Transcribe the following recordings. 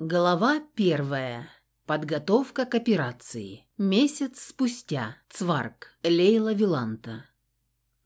Глава первая. Подготовка к операции. Месяц спустя. Цварк. Лейла Виланта.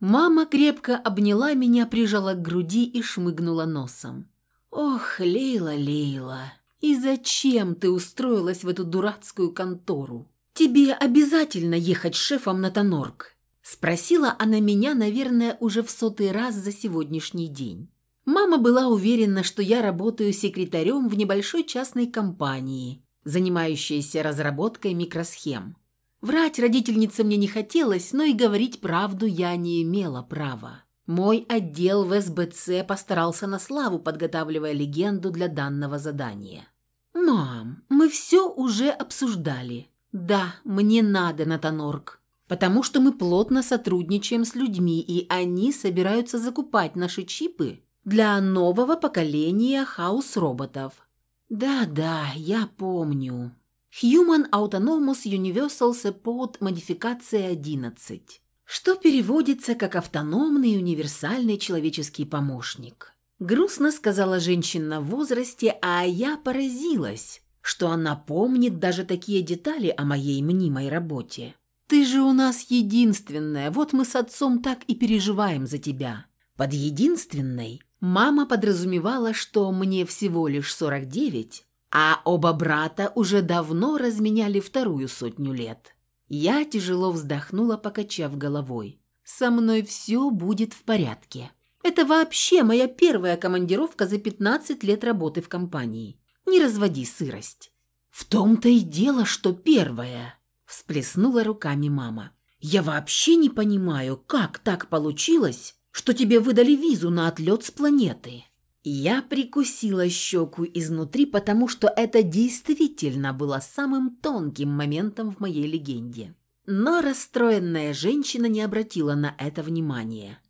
Мама крепко обняла меня, прижала к груди и шмыгнула носом. «Ох, Лейла, Лейла, и зачем ты устроилась в эту дурацкую контору? Тебе обязательно ехать шефом на Тонорг?» Спросила она меня, наверное, уже в сотый раз за сегодняшний день. Мама была уверена, что я работаю секретарем в небольшой частной компании, занимающейся разработкой микросхем. Врать родительнице мне не хотелось, но и говорить правду я не имела права. Мой отдел в СБЦ постарался на славу, подготавливая легенду для данного задания. «Мам, мы все уже обсуждали. Да, мне надо на Тонорг, потому что мы плотно сотрудничаем с людьми, и они собираются закупать наши чипы для нового поколения хаус-роботов. Да-да, я помню. Human Autonomous Universal Support модификация 11, что переводится как автономный универсальный человеческий помощник. Грустно сказала женщина в возрасте, а я поразилась, что она помнит даже такие детали о моей мнимой работе. «Ты же у нас единственная, вот мы с отцом так и переживаем за тебя». Под единственной Мама подразумевала, что мне всего лишь 49, а оба брата уже давно разменяли вторую сотню лет. Я тяжело вздохнула, покачав головой. «Со мной все будет в порядке. Это вообще моя первая командировка за 15 лет работы в компании. Не разводи сырость». «В том-то и дело, что первая», – всплеснула руками мама. «Я вообще не понимаю, как так получилось, что тебе выдали визу на отлет с планеты». Я прикусила щеку изнутри, потому что это действительно было самым тонким моментом в моей легенде. Но расстроенная женщина не обратила на это внимания.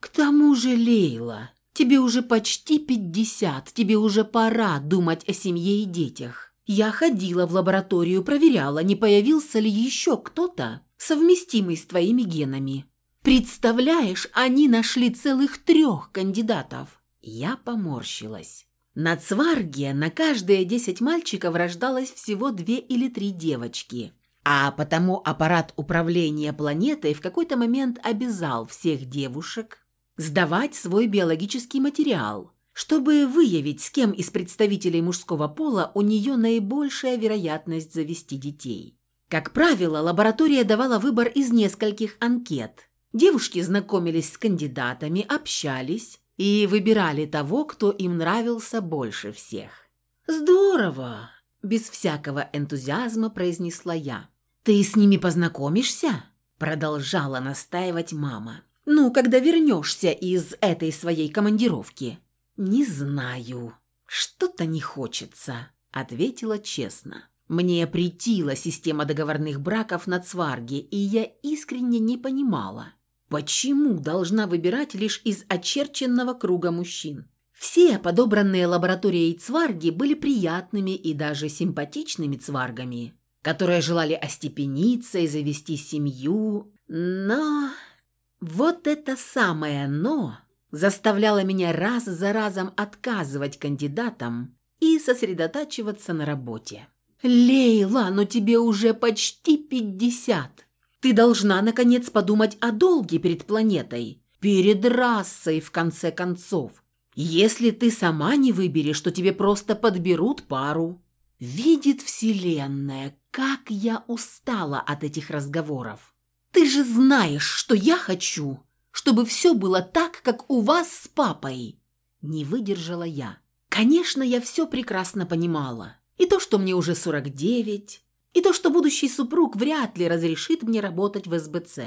«К тому же, Лейла, тебе уже почти пятьдесят, тебе уже пора думать о семье и детях. Я ходила в лабораторию, проверяла, не появился ли еще кто-то, совместимый с твоими генами. Представляешь, они нашли целых трех кандидатов. Я поморщилась. На Цварге на каждые десять мальчиков рождалось всего две или три девочки. А потому аппарат управления планетой в какой-то момент обязал всех девушек сдавать свой биологический материал, чтобы выявить, с кем из представителей мужского пола у нее наибольшая вероятность завести детей. Как правило, лаборатория давала выбор из нескольких анкет – Девушки знакомились с кандидатами, общались и выбирали того, кто им нравился больше всех. «Здорово!» – без всякого энтузиазма произнесла я. «Ты с ними познакомишься?» – продолжала настаивать мама. «Ну, когда вернешься из этой своей командировки?» «Не знаю. Что-то не хочется», – ответила честно. Мне притила система договорных браков на Цварге, и я искренне не понимала, Почему должна выбирать лишь из очерченного круга мужчин? Все подобранные лабораторией цварги были приятными и даже симпатичными цваргами, которые желали остепениться и завести семью, но... Вот это самое «но» заставляло меня раз за разом отказывать кандидатам и сосредотачиваться на работе. «Лейла, но тебе уже почти пятьдесят!» Ты должна, наконец, подумать о долге перед планетой, перед расой, в конце концов. Если ты сама не выберешь, то тебе просто подберут пару. Видит Вселенная, как я устала от этих разговоров. Ты же знаешь, что я хочу, чтобы все было так, как у вас с папой. Не выдержала я. Конечно, я все прекрасно понимала. И то, что мне уже 49, и то, что будущий супруг вряд ли разрешит мне работать в СБЦ.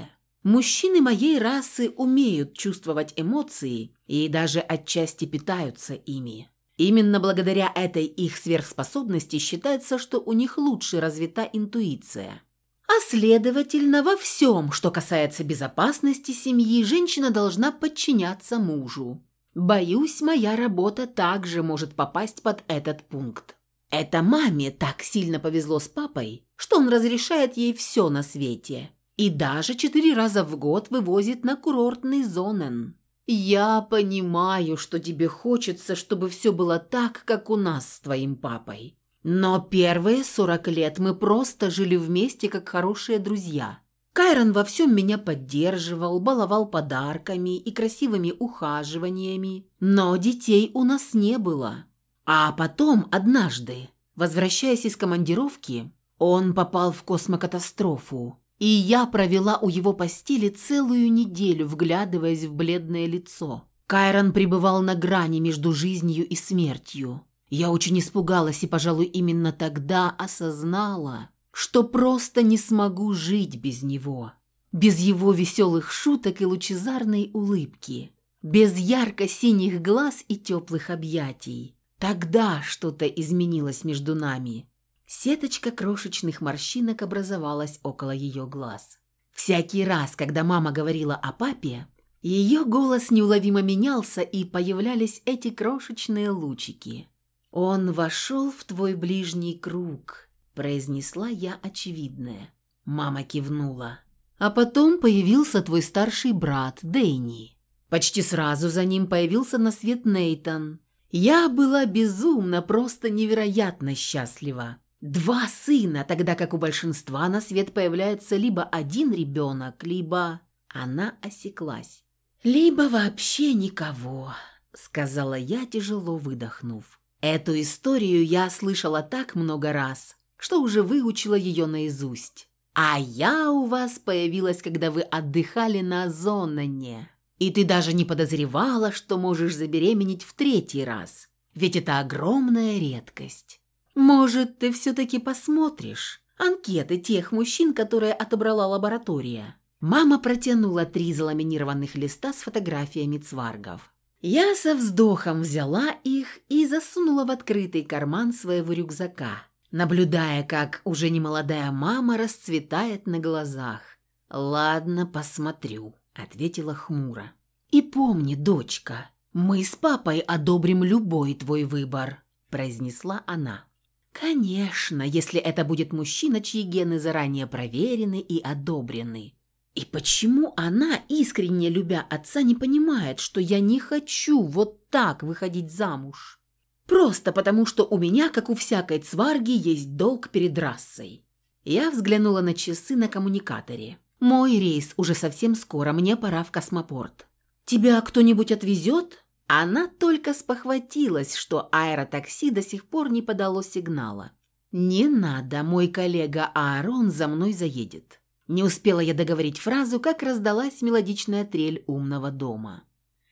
Мужчины моей расы умеют чувствовать эмоции и даже отчасти питаются ими. Именно благодаря этой их сверхспособности считается, что у них лучше развита интуиция. А следовательно, во всем, что касается безопасности семьи, женщина должна подчиняться мужу. Боюсь, моя работа также может попасть под этот пункт. Это маме так сильно повезло с папой, что он разрешает ей все на свете. И даже четыре раза в год вывозит на курортный зонен. Я понимаю, что тебе хочется, чтобы все было так, как у нас с твоим папой. Но первые сорок лет мы просто жили вместе, как хорошие друзья. Кайрон во всем меня поддерживал, баловал подарками и красивыми ухаживаниями, но детей у нас не было. А потом, однажды, возвращаясь из командировки, он попал в космокатастрофу, и я провела у его постели целую неделю, вглядываясь в бледное лицо. Кайрон пребывал на грани между жизнью и смертью. Я очень испугалась и, пожалуй, именно тогда осознала, что просто не смогу жить без него. Без его веселых шуток и лучезарной улыбки. Без ярко-синих глаз и теплых объятий. Тогда что-то изменилось между нами. Сеточка крошечных морщинок образовалась около ее глаз. Всякий раз, когда мама говорила о папе, ее голос неуловимо менялся, и появлялись эти крошечные лучики. «Он вошел в твой ближний круг», – произнесла я очевидное. Мама кивнула. «А потом появился твой старший брат, Дэнни. Почти сразу за ним появился на свет Нейтан. Я была безумно, просто невероятно счастлива. Два сына, тогда как у большинства на свет появляется либо один ребенок, либо... Она осеклась. «Либо вообще никого», — сказала я, тяжело выдохнув. Эту историю я слышала так много раз, что уже выучила ее наизусть. А я у вас появилась, когда вы отдыхали на Зонане. И ты даже не подозревала, что можешь забеременеть в третий раз. Ведь это огромная редкость. Может, ты все-таки посмотришь анкеты тех мужчин, которые отобрала лаборатория?» Мама протянула три заламинированных листа с фотографиями цваргов. Я со вздохом взяла их и засунула в открытый карман своего рюкзака, наблюдая, как уже немолодая мама расцветает на глазах. «Ладно, посмотрю», — ответила хмуро. «И помни, дочка, мы с папой одобрим любой твой выбор», — произнесла она. «Конечно, если это будет мужчина, чьи гены заранее проверены и одобрены. И почему она, искренне любя отца, не понимает, что я не хочу вот так выходить замуж? Просто потому, что у меня, как у всякой цварги, есть долг перед расой. Я взглянула на часы на коммуникаторе. Мой рейс уже совсем скоро, мне пора в космопорт. Тебя кто-нибудь отвезет? Она только спохватилась, что аэротакси до сих пор не подало сигнала. «Не надо, мой коллега Аарон за мной заедет». Не успела я договорить фразу, как раздалась мелодичная трель умного дома.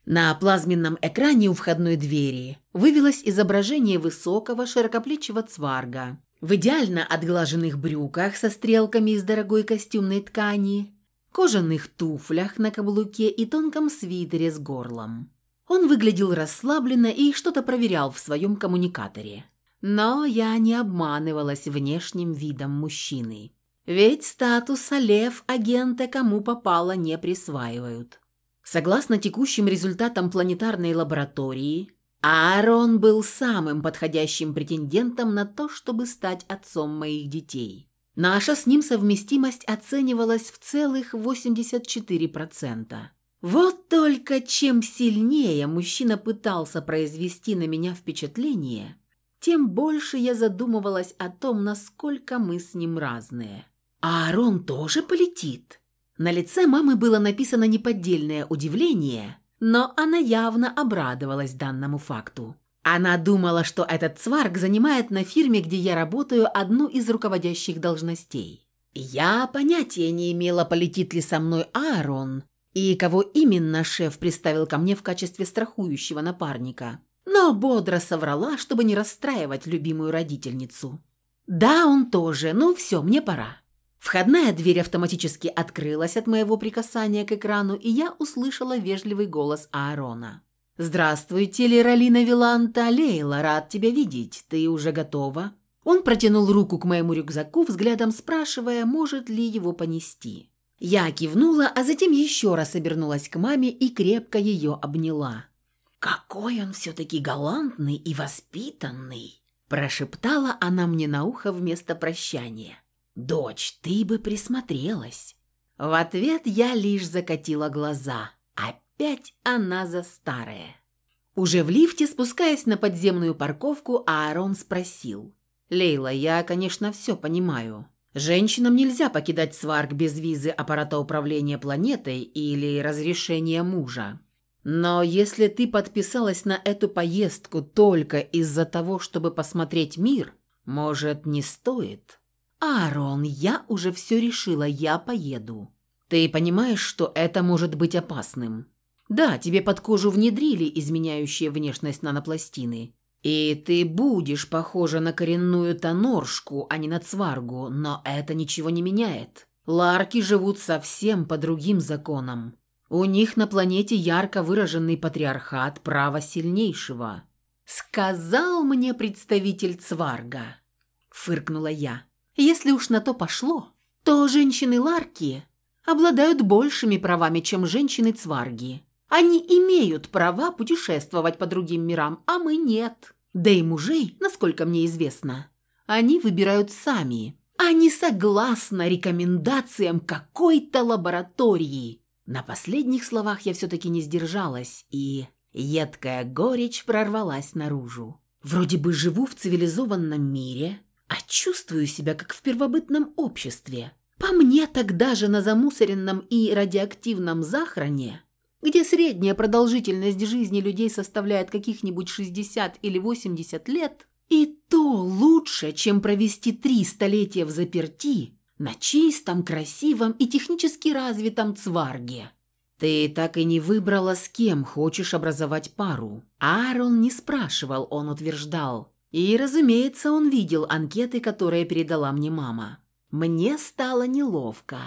На плазменном экране у входной двери вывелось изображение высокого широкоплечего цварга в идеально отглаженных брюках со стрелками из дорогой костюмной ткани, кожаных туфлях на каблуке и тонком свитере с горлом. Он выглядел расслабленно и что-то проверял в своем коммуникаторе. Но я не обманывалась внешним видом мужчины. Ведь статуса лев агента кому попало не присваивают. Согласно текущим результатам планетарной лаборатории, Аарон был самым подходящим претендентом на то, чтобы стать отцом моих детей. Наша с ним совместимость оценивалась в целых 84%. Вот только чем сильнее мужчина пытался произвести на меня впечатление, тем больше я задумывалась о том, насколько мы с ним разные. «А Аарон тоже полетит?» На лице мамы было написано неподдельное удивление, но она явно обрадовалась данному факту. Она думала, что этот цварг занимает на фирме, где я работаю, одну из руководящих должностей. Я понятия не имела, полетит ли со мной Аарон, и кого именно шеф представил ко мне в качестве страхующего напарника. Но бодро соврала, чтобы не расстраивать любимую родительницу. «Да, он тоже. Ну все, мне пора». Входная дверь автоматически открылась от моего прикасания к экрану, и я услышала вежливый голос Аарона. «Здравствуйте, Лералина Виланта. Лейла, рад тебя видеть. Ты уже готова?» Он протянул руку к моему рюкзаку, взглядом спрашивая, может ли его понести. Я кивнула, а затем еще раз обернулась к маме и крепко ее обняла. «Какой он все-таки галантный и воспитанный!» прошептала она мне на ухо вместо прощания. «Дочь, ты бы присмотрелась». В ответ я лишь закатила глаза. Опять она за старое. Уже в лифте, спускаясь на подземную парковку, Аарон спросил. Лейла, я, конечно, все понимаю. Женщинам нельзя покидать Сварг без визы аппарата управления планетой или разрешения мужа. Но если ты подписалась на эту поездку только из-за того, чтобы посмотреть мир, может, не стоит? Аарон, я уже все решила, я поеду. Ты понимаешь, что это может быть опасным? Да, тебе под кожу внедрили изменяющие внешность нанопластины. И ты будешь похожа на коренную тоноршку, а не на цваргу, но это ничего не меняет. Ларки живут совсем по другим законам. У них на планете ярко выраженный патриархат права сильнейшего. «Сказал мне представитель цварга», — фыркнула я. «Если уж на то пошло, то женщины Ларки обладают большими правами, чем женщины цварги. Они имеют права путешествовать по другим мирам, а мы нет. Да и мужей, насколько мне известно, они выбирают сами, не согласно рекомендациям какой-то лаборатории. На последних словах я все-таки не сдержалась, и едкая горечь прорвалась наружу. Вроде бы живу в цивилизованном мире, а чувствую себя как в первобытном обществе. По мне тогда же на замусоренном и радиоактивном захороне где средняя продолжительность жизни людей составляет каких-нибудь 60 или 80 лет, и то лучше, чем провести три столетия в заперти на чистом, красивом и технически развитом цварге. Ты так и не выбрала, с кем хочешь образовать пару. Аарон не спрашивал, он утверждал. И, разумеется, он видел анкеты, которые передала мне мама. Мне стало неловко.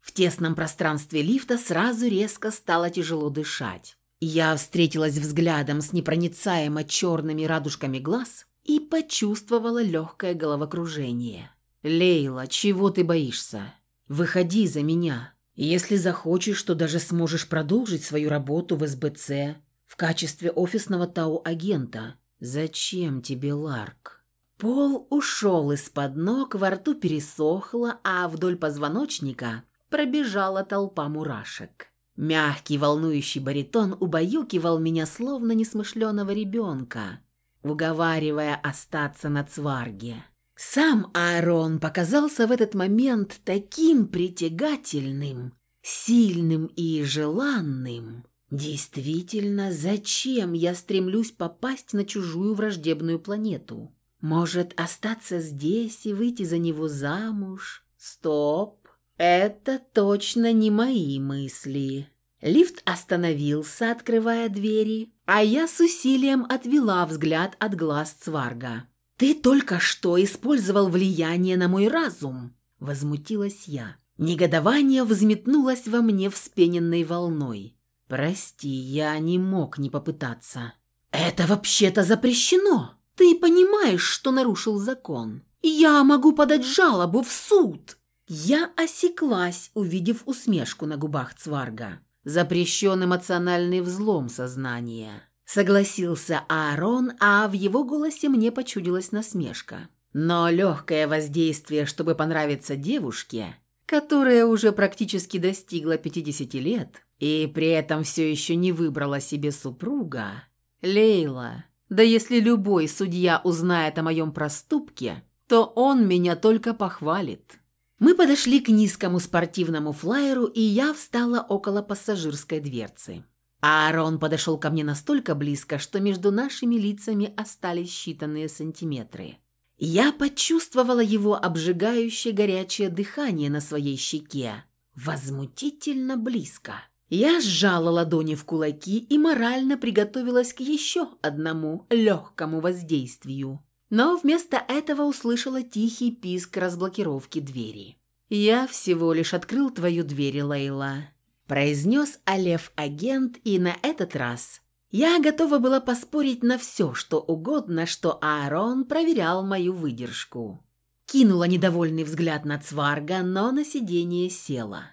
В тесном пространстве лифта сразу резко стало тяжело дышать. Я встретилась взглядом с непроницаемо черными радужками глаз и почувствовала легкое головокружение. «Лейла, чего ты боишься? Выходи за меня. Если захочешь, то даже сможешь продолжить свою работу в СБЦ в качестве офисного ТАУ-агента. Зачем тебе Ларк?» Пол ушел из-под ног, во рту пересохло, а вдоль позвоночника пробежала толпа мурашек. Мягкий волнующий баритон убаюкивал меня словно несмышленого ребенка, уговаривая остаться на цварге. Сам Аарон показался в этот момент таким притягательным, сильным и желанным. Действительно, зачем я стремлюсь попасть на чужую враждебную планету? Может, остаться здесь и выйти за него замуж? Стоп! Это точно не мои мысли. Лифт остановился, открывая двери, а я с усилием отвела взгляд от глаз Цварга. «Ты только что использовал влияние на мой разум!» – возмутилась я. Негодование взметнулось во мне вспененной волной. «Прости, я не мог не попытаться». «Это вообще-то запрещено! Ты понимаешь, что нарушил закон? Я могу подать жалобу в суд!» Я осеклась, увидев усмешку на губах Цварга. Запрещен эмоциональный взлом сознания. Согласился Аарон, а в его голосе мне почудилась насмешка. Но легкое воздействие, чтобы понравиться девушке, которая уже практически достигла 50 лет и при этом все еще не выбрала себе супруга, Лейла, да если любой судья узнает о моем проступке, то он меня только похвалит. Мы подошли к низкому спортивному флайеру, и я встала около пассажирской дверцы. Аарон подошел ко мне настолько близко, что между нашими лицами остались считанные сантиметры. Я почувствовала его обжигающее горячее дыхание на своей щеке. Возмутительно близко. Я сжала ладони в кулаки и морально приготовилась к еще одному легкому воздействию но вместо этого услышала тихий писк разблокировки двери. «Я всего лишь открыл твою дверь, Лейла», – произнес Алев-агент, и на этот раз я готова была поспорить на все, что угодно, что Аарон проверял мою выдержку. Кинула недовольный взгляд на Цварга, но на сиденье села.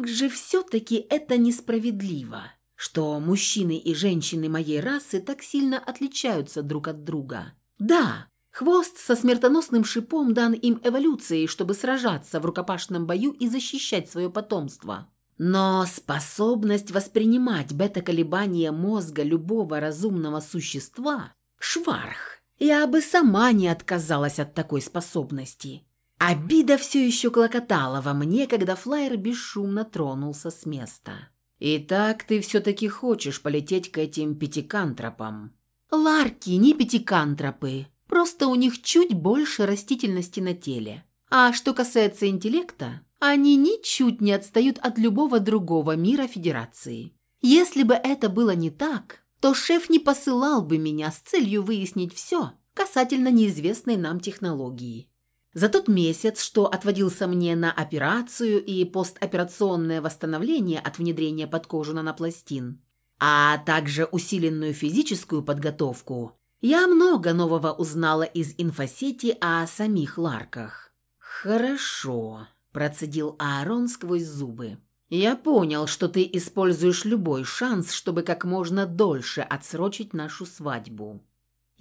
Как же все-таки это несправедливо, что мужчины и женщины моей расы так сильно отличаются друг от друга. Да, Хвост со смертоносным шипом дан им эволюцией, чтобы сражаться в рукопашном бою и защищать свое потомство. Но способность воспринимать бета-колебания мозга любого разумного существа – шварх. я бы сама не отказалась от такой способности. Обида все еще клокотала во мне, когда флайер бесшумно тронулся с места. «Итак, ты все-таки хочешь полететь к этим пятикантропам?» «Ларки, не пятикантропы. Просто у них чуть больше растительности на теле. А что касается интеллекта, они ничуть не отстают от любого другого мира Федерации. Если бы это было не так, то шеф не посылал бы меня с целью выяснить все касательно неизвестной нам технологии. За тот месяц, что отводился мне на операцию и постоперационное восстановление от внедрения под кожу нанопластин, а также усиленную физическую подготовку, я много нового узнала из инфосети о самих ларках. «Хорошо», – процедил Аарон сквозь зубы. «Я понял, что ты используешь любой шанс, чтобы как можно дольше отсрочить нашу свадьбу.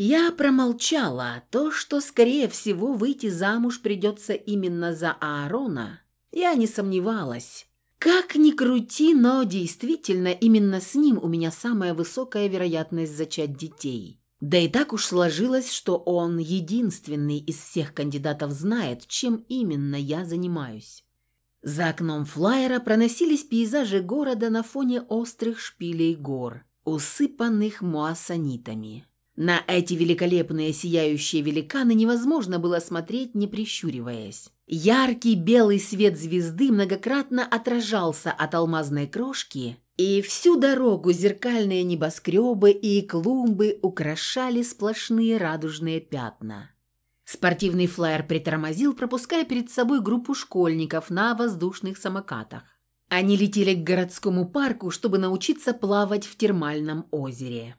Я промолчала. То, что, скорее всего, выйти замуж придется именно за Аарона, я не сомневалась. Как ни крути, но действительно именно с ним у меня самая высокая вероятность зачать детей. Да и так уж сложилось, что он единственный из всех кандидатов знает, чем именно я занимаюсь. За окном флайера проносились пейзажи города на фоне острых шпилей гор, усыпанных муассанитами. На эти великолепные сияющие великаны невозможно было смотреть, не прищуриваясь. Яркий белый свет звезды многократно отражался от алмазной крошки, и всю дорогу зеркальные небоскребы и клумбы украшали сплошные радужные пятна. Спортивный флайер притормозил, пропуская перед собой группу школьников на воздушных самокатах. Они летели к городскому парку, чтобы научиться плавать в термальном озере.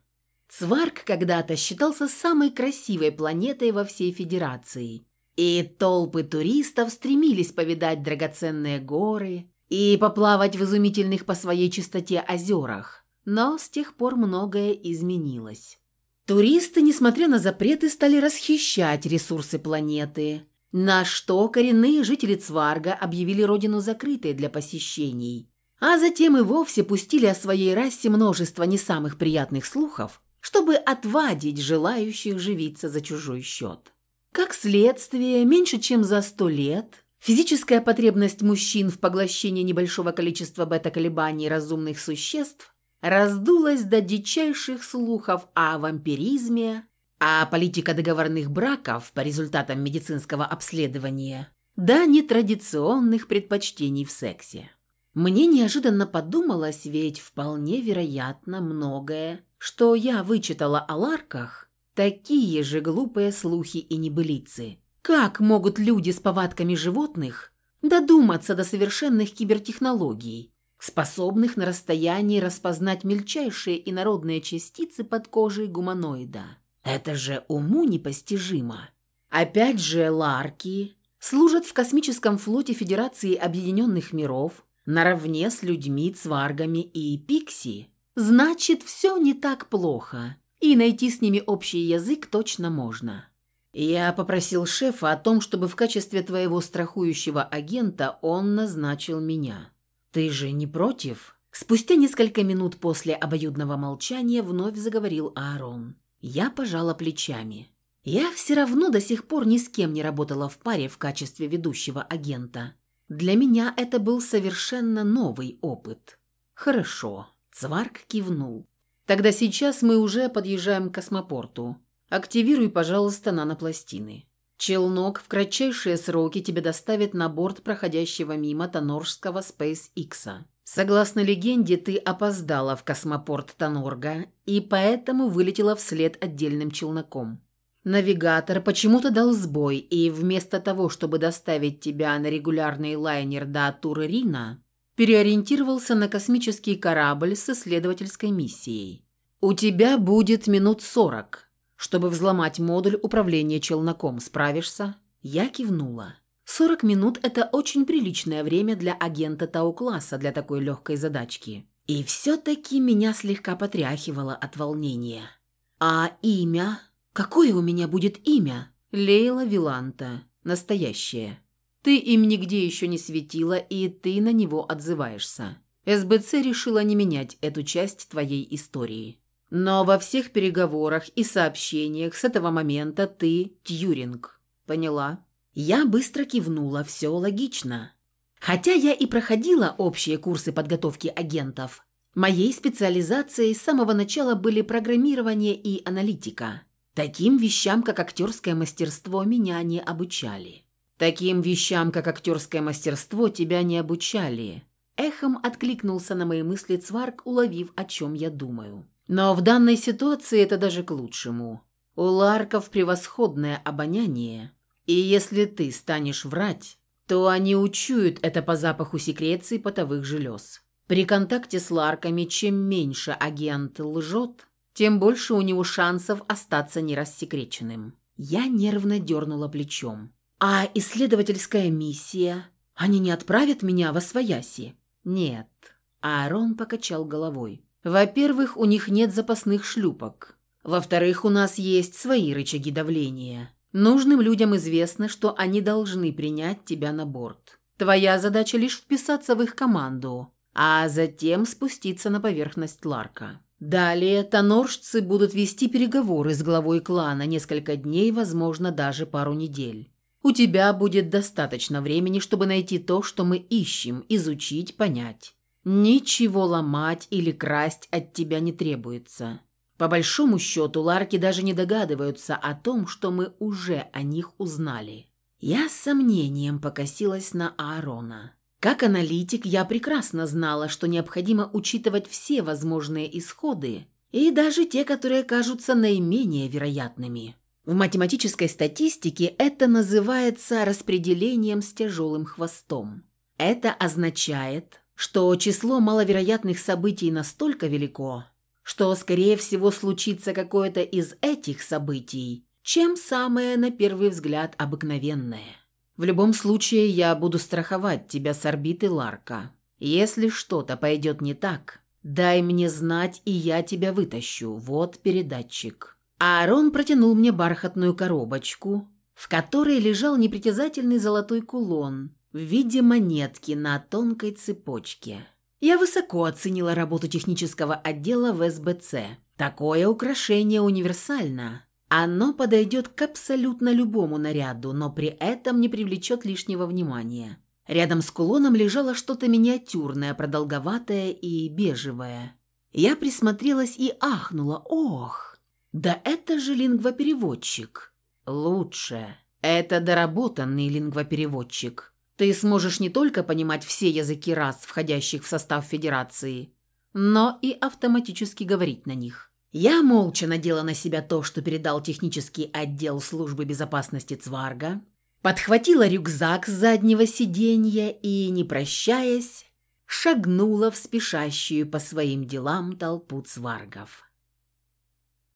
Цварк когда-то считался самой красивой планетой во всей Федерации, и толпы туристов стремились повидать драгоценные горы и поплавать в изумительных по своей чистоте озерах, но с тех пор многое изменилось. Туристы, несмотря на запреты, стали расхищать ресурсы планеты, на что коренные жители Цварга объявили родину закрытой для посещений, а затем и вовсе пустили о своей расе множество не самых приятных слухов, чтобы отвадить желающих живиться за чужой счет. Как следствие, меньше чем за сто лет физическая потребность мужчин в поглощении небольшого количества бета-колебаний разумных существ раздулась до дичайших слухов о вампиризме, а политика договорных браков по результатам медицинского обследования до нетрадиционных предпочтений в сексе. Мне неожиданно подумалось, ведь вполне вероятно многое что я вычитала о ларках, такие же глупые слухи и небылицы. Как могут люди с повадками животных додуматься до совершенных кибертехнологий, способных на расстоянии распознать мельчайшие инородные частицы под кожей гуманоида? Это же уму непостижимо. Опять же, ларки служат в космическом флоте Федерации Объединенных Миров наравне с людьми, цваргами и пикси. Значит, все не так плохо, и найти с ними общий язык точно можно. Я попросил шефа о том, чтобы в качестве твоего страхующего агента он назначил меня. Ты же не против? Спустя несколько минут после обоюдного молчания вновь заговорил Аарон. Я пожала плечами. Я все равно до сих пор ни с кем не работала в паре в качестве ведущего агента. Для меня это был совершенно новый опыт. Хорошо. Цварк кивнул. «Тогда сейчас мы уже подъезжаем к космопорту. Активируй, пожалуйста, нанопластины. Челнок в кратчайшие сроки тебе доставит на борт проходящего мимо Тоноржского SpaceX. Согласно легенде, ты опоздала в космопорт Тонорга и поэтому вылетела вслед отдельным челноком. Навигатор почему-то дал сбой, и вместо того, чтобы доставить тебя на регулярный лайнер до Туры-Рина, переориентировался на космический корабль с исследовательской миссией. «У тебя будет минут сорок, чтобы взломать модуль управления челноком. Справишься?» Я кивнула. Сорок минут – это очень приличное время для агента Тау-класса для такой легкой задачки. И все-таки меня слегка потряхивало от волнения. «А имя? Какое у меня будет имя?» «Лейла Виланта. Настоящее». Ты им нигде еще не светила, и ты на него отзываешься. СБЦ решила не менять эту часть твоей истории. Но во всех переговорах и сообщениях с этого момента ты Тьюринг. Поняла? Я быстро кивнула, все логично. Хотя я и проходила общие курсы подготовки агентов, моей специализацией с самого начала были программирование и аналитика. Таким вещам, как актерское мастерство, меня не обучали. Таким вещам, как актерское мастерство, тебя не обучали. Эхом откликнулся на мои мысли Цварк, уловив, о чем я думаю. Но в данной ситуации это даже к лучшему. У Ларков превосходное обоняние, и если ты станешь врать, то они учуют это по запаху секреции потовых желез. При контакте с Ларками чем меньше агент лжет, тем больше у него шансов остаться нерассекреченным. Я нервно дернула плечом. «А исследовательская миссия? Они не отправят меня во свояси?» «Нет». Аарон покачал головой. «Во-первых, у них нет запасных шлюпок. Во-вторых, у нас есть свои рычаги давления. Нужным людям известно, что они должны принять тебя на борт. Твоя задача лишь вписаться в их команду, а затем спуститься на поверхность Ларка. Далее тоноржцы будут вести переговоры с главой клана несколько дней, возможно, даже пару недель. У тебя будет достаточно времени, чтобы найти то, что мы ищем, изучить, понять. Ничего ломать или красть от тебя не требуется. По большому счету, Ларки даже не догадываются о том, что мы уже о них узнали. Я с сомнением покосилась на Аарона. Как аналитик, я прекрасно знала, что необходимо учитывать все возможные исходы, и даже те, которые кажутся наименее вероятными. В математической статистике это называется распределением с тяжелым хвостом. Это означает, что число маловероятных событий настолько велико, что, скорее всего, случится какое-то из этих событий, чем самое, на первый взгляд, обыкновенное. В любом случае, я буду страховать тебя с орбиты Ларка. Если что-то пойдет не так, дай мне знать, и я тебя вытащу. Вот передатчик». Аарон протянул мне бархатную коробочку, в которой лежал непритязательный золотой кулон в виде монетки на тонкой цепочке. Я высоко оценила работу технического отдела в СБЦ. Такое украшение универсально. Оно подойдет к абсолютно любому наряду, но при этом не привлечет лишнего внимания. Рядом с кулоном лежало что-то миниатюрное, продолговатое и бежевое. Я присмотрелась и ахнула. Ох, да это же лингвопереводчик. Лучше. Это доработанный лингвопереводчик. Ты сможешь не только понимать все языки рас, входящих в состав Федерации, но и автоматически говорить на них. Я молча надела на себя то, что передал технический отдел службы безопасности Цварга, подхватила рюкзак с заднего сиденья и, не прощаясь, шагнула в спешащую по своим делам толпу цваргов.